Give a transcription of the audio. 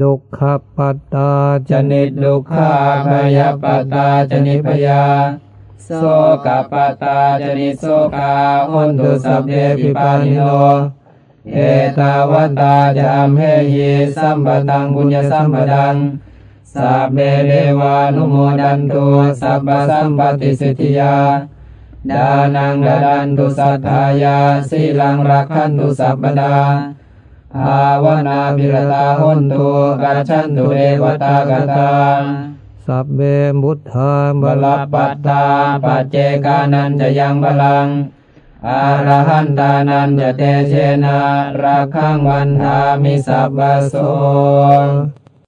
ดุขปัตตาจนิดุขาพยาปตตาจนิพยาโสกัปปัตตา จะ นิสโสกา โหนตุสัพเพปิปาณิโนเอตตาวะตาจะ อัมเหหิสัมภะตัง ปุญญะสัมปะทังสัพเพเทวานุโมทันตุสัพพะสัมปัตติสิทธิยา ทานัง ทะทันตุสัทธายะ สีลังรักขันตุสัพพะทา ภาวนาบิรตาหุนตุกัจฉันตุเอวตากตาสัพเบมุทธาบลปัตตาปัจเจกานันจะยังบลังอารหันตานันจะเตเชนะรักขังวันทามิสัพพโส